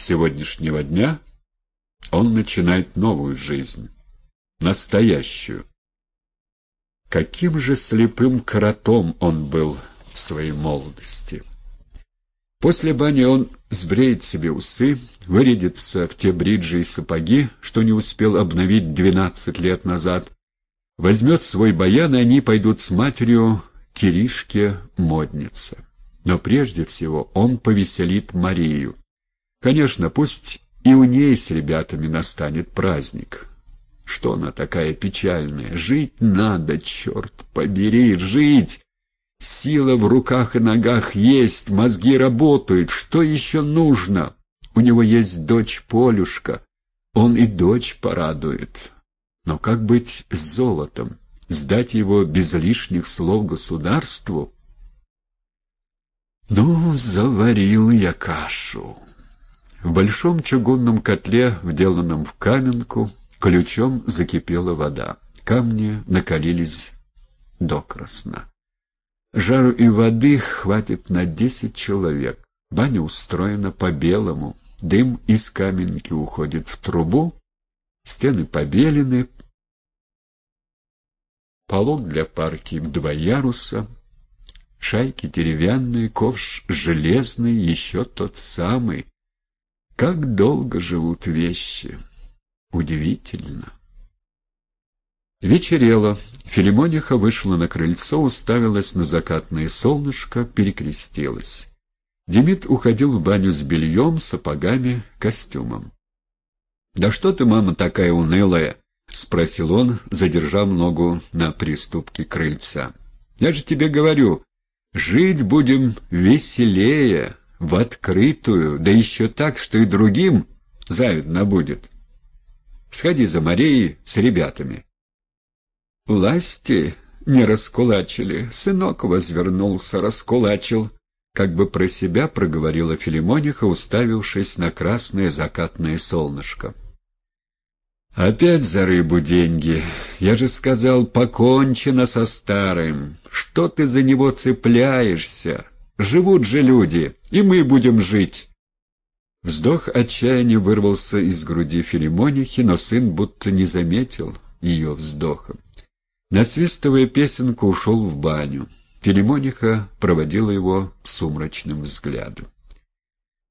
сегодняшнего дня он начинает новую жизнь, настоящую. Каким же слепым кротом он был в своей молодости! После бани он сбреет себе усы, вырядится в те бриджи и сапоги, что не успел обновить двенадцать лет назад, возьмет свой баян, и они пойдут с матерью Киришке модница. Но прежде всего он повеселит Марию. Конечно, пусть и у ней с ребятами настанет праздник. Что она такая печальная? Жить надо, черт побери, жить! Сила в руках и ногах есть, мозги работают. Что еще нужно? У него есть дочь Полюшка. Он и дочь порадует. Но как быть с золотом? Сдать его без лишних слов государству? Ну, заварил я кашу. В большом чугунном котле, вделанном в каменку, ключом закипела вода. Камни накалились докрасно. Жару и воды хватит на десять человек. Баня устроена по-белому. Дым из каменки уходит в трубу, стены побелены, полог для парки в два яруса, шайки деревянные, ковш железный, еще тот самый. Как долго живут вещи! Удивительно! Вечерело. Филимониха вышла на крыльцо, уставилась на закатное солнышко, перекрестилась. Демид уходил в баню с бельем, сапогами, костюмом. — Да что ты, мама, такая унылая? — спросил он, задержав ногу на приступке крыльца. — Я же тебе говорю, жить будем веселее, в открытую, да еще так, что и другим завидно будет. Сходи за Марией с ребятами. — Власти не раскулачили, сынок возвернулся, раскулачил. Как бы про себя проговорила Филимониха, уставившись на красное закатное солнышко. «Опять за рыбу деньги. Я же сказал, покончено со старым. Что ты за него цепляешься? Живут же люди, и мы будем жить». Вздох отчаяния вырвался из груди Филимонихи, но сын будто не заметил ее вздоха. Насвистывая песенку, ушел в баню. Филимониха проводила его сумрачным взглядом.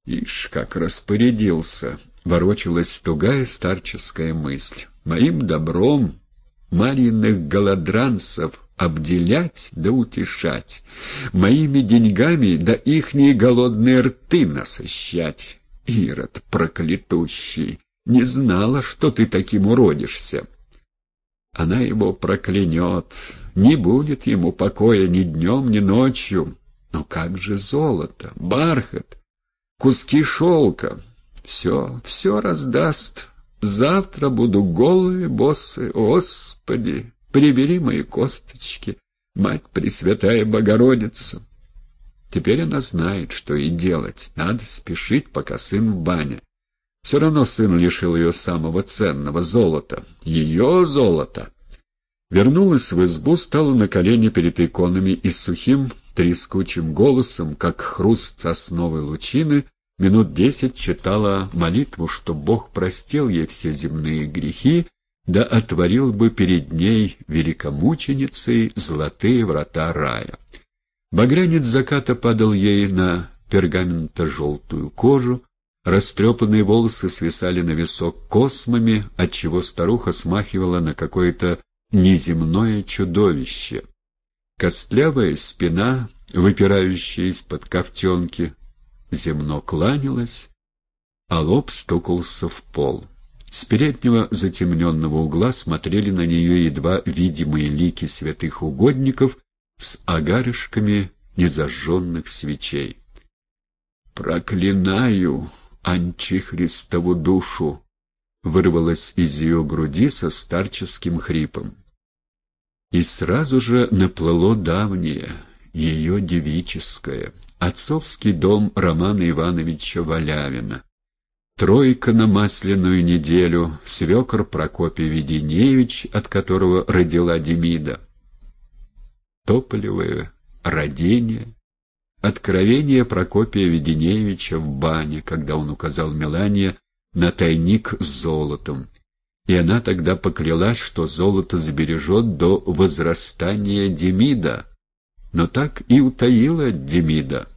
«Ишь, как распорядился!» — ворочалась тугая старческая мысль. «Моим добром Марьиных голодранцев обделять да утешать, моими деньгами да ихние голодные рты насыщать. Ирод проклятущий, не знала, что ты таким уродишься». Она его проклянет, не будет ему покоя ни днем, ни ночью. Но как же золото, бархат, куски шелка? Все, все раздаст. Завтра буду голые боссы, Господи, прибери мои косточки, Мать Пресвятая Богородица. Теперь она знает, что и делать. Надо спешить, пока сын в бане. Все равно сын лишил ее самого ценного — золота. Ее золото! Вернулась в избу, стала на колени перед иконами и сухим, трескучим голосом, как хруст сосновой лучины, минут десять читала молитву, что Бог простил ей все земные грехи, да отворил бы перед ней великомученицей золотые врата рая. Багрянец заката падал ей на пергамента-желтую кожу, Растрепанные волосы свисали на висок космами, отчего старуха смахивала на какое-то неземное чудовище. Костлявая спина, выпирающая из-под ковтенки, земно кланялась, а лоб стукался в пол. С переднего затемненного угла смотрели на нее едва видимые лики святых угодников с огарышками незажженных свечей. «Проклинаю!» антихристову душу!» вырвалось из ее груди со старческим хрипом. И сразу же наплыло давнее, ее девическое, отцовский дом Романа Ивановича Валявина. Тройка на масляную неделю, свекор Прокопий Веденеевич, от которого родила Демида. Тополевое родение, откровение Прокопия Веденеевича в бане, когда он указал Мелании на тайник с золотом, и она тогда поклялась, что золото сбережет до возрастания Демида, но так и утаила Демида.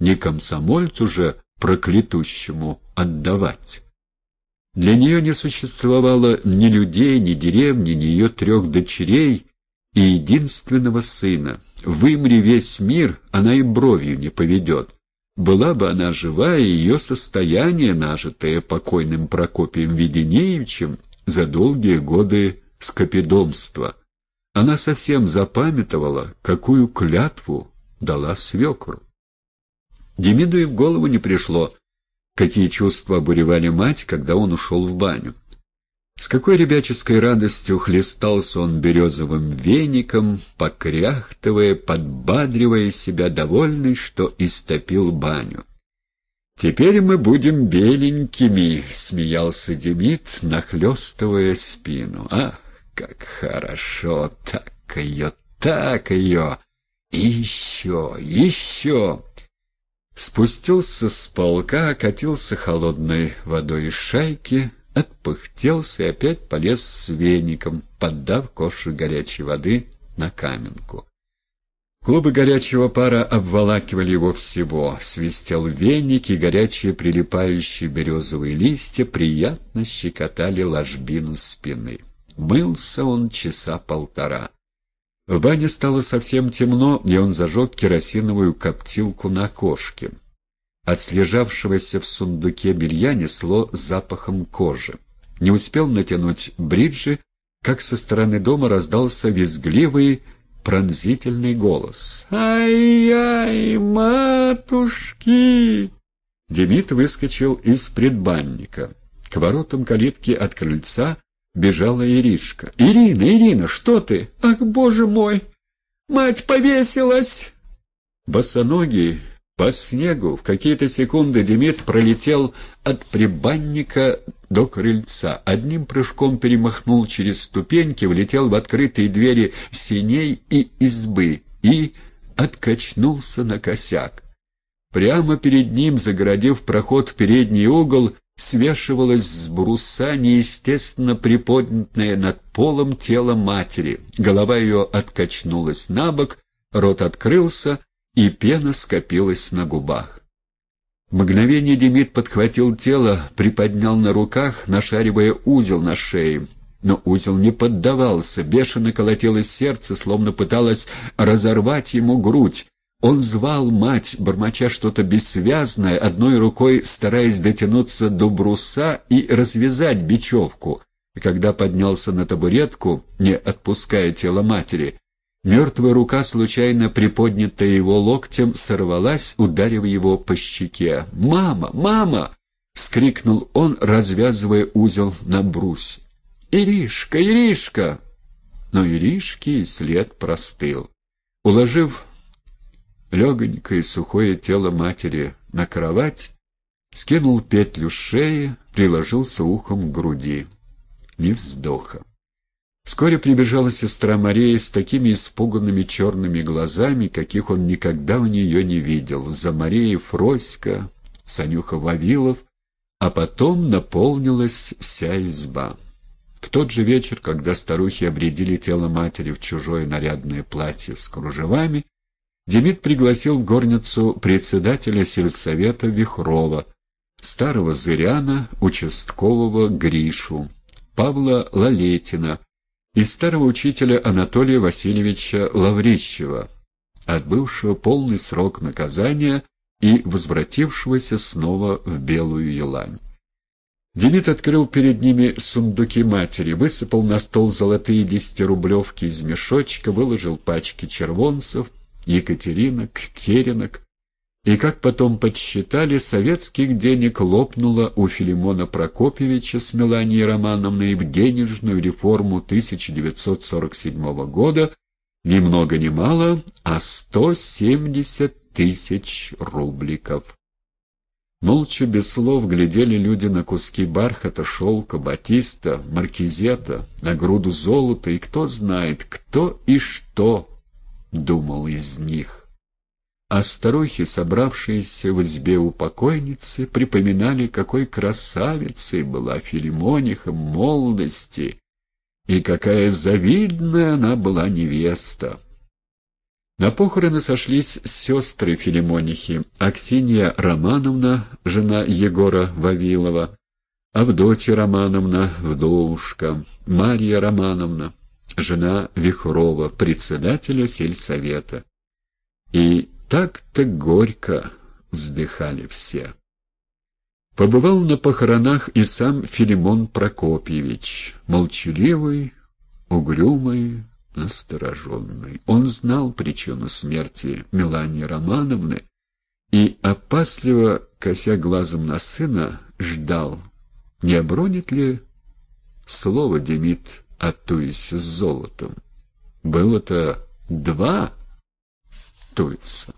Не комсомольцу же проклятущему отдавать. Для нее не существовало ни людей, ни деревни, ни ее трех дочерей и единственного сына. Вымри весь мир, она и бровью не поведет. Была бы она жива, и ее состояние, нажитое покойным Прокопием Веденеевичем за долгие годы скопидомства, она совсем запамятовала, какую клятву дала свекру. Демиду и в голову не пришло, какие чувства обуревали мать, когда он ушел в баню. С какой ребяческой радостью хлестался он березовым веником, покряхтывая, подбадривая себя, довольный, что истопил баню. «Теперь мы будем беленькими», — смеялся Демид, нахлестывая спину. «Ах, как хорошо! Так ее, так ее! еще, еще!» Спустился с полка, окатился холодной водой из шайки, отпыхтелся и опять полез с веником, поддав кошу горячей воды на каменку. Клубы горячего пара обволакивали его всего, свистел веник, и горячие прилипающие березовые листья приятно щекотали ложбину спины. Мылся он часа полтора. В бане стало совсем темно, и он зажег керосиновую коптилку на окошке. От слежавшегося в сундуке белья несло запахом кожи. Не успел натянуть бриджи, как со стороны дома раздался визгливый пронзительный голос. «Ай-яй, матушки!» Демид выскочил из предбанника. К воротам калитки от крыльца бежала Иришка. «Ирина, Ирина, что ты? Ах, боже мой! Мать повесилась!» Босоногий, по снегу, в какие-то секунды Демид пролетел от прибанника до крыльца. Одним прыжком перемахнул через ступеньки, влетел в открытые двери синей и избы и откачнулся на косяк. Прямо перед ним, загородив проход в передний угол, свешивалось с бруса неестественно приподнятое над полом тело матери. Голова ее откачнулась на бок, рот открылся, и пена скопилась на губах. Мгновение Демид подхватил тело, приподнял на руках, нашаривая узел на шее. Но узел не поддавался, бешено колотилось сердце, словно пыталось разорвать ему грудь. Он звал мать, бормоча что-то бессвязное, одной рукой стараясь дотянуться до бруса и развязать бечевку. И когда поднялся на табуретку, не отпуская тело матери, мертвая рука, случайно приподнятая его локтем, сорвалась, ударив его по щеке. «Мама! Мама!» — вскрикнул он, развязывая узел на брусе. «Иришка! Иришка!» Но Иришки и след простыл. Уложив легонькое сухое тело матери на кровать, скинул петлю шеи, приложился ухом к груди. Ни вздоха. Вскоре прибежала сестра Мария с такими испуганными черными глазами, каких он никогда у нее не видел. За Марией Фроська, Санюха Вавилов, а потом наполнилась вся изба. В тот же вечер, когда старухи обредили тело матери в чужое нарядное платье с кружевами, Демид пригласил в горницу председателя сельсовета Вихрова, старого зыряна, участкового Гришу, Павла Лалетина и старого учителя Анатолия Васильевича Лаврищева, отбывшего полный срок наказания и возвратившегося снова в Белую Елань. Демид открыл перед ними сундуки матери, высыпал на стол золотые десятирублевки из мешочка, выложил пачки червонцев, Екатеринок, Керенок. И, как потом подсчитали, советских денег лопнуло у Филимона Прокопьевича с Меланией Романовной в денежную реформу 1947 года ни много ни мало, а 170 тысяч рубликов. Молча, без слов, глядели люди на куски бархата, шелка, батиста, маркизета, на груду золота, и кто знает, кто и что думал из них. а старухи, собравшиеся в избе у покойницы, припоминали, какой красавицей была Филимониха в молодости и какая завидная она была невеста. На похороны сошлись сестры Филимонихи, Аксинья Романовна, жена Егора Вавилова, Авдотья Романовна, вдовушка, Марья Романовна, жена Вихрова, председателя сельсовета. И так-то горько вздыхали все. Побывал на похоронах и сам Филимон Прокопьевич, молчаливый, угрюмый, настороженный. Он знал причину смерти Мелании Романовны и, опасливо кося глазом на сына, ждал, не обронит ли слово Демид от Туиса с золотом. Было-то два Туиса.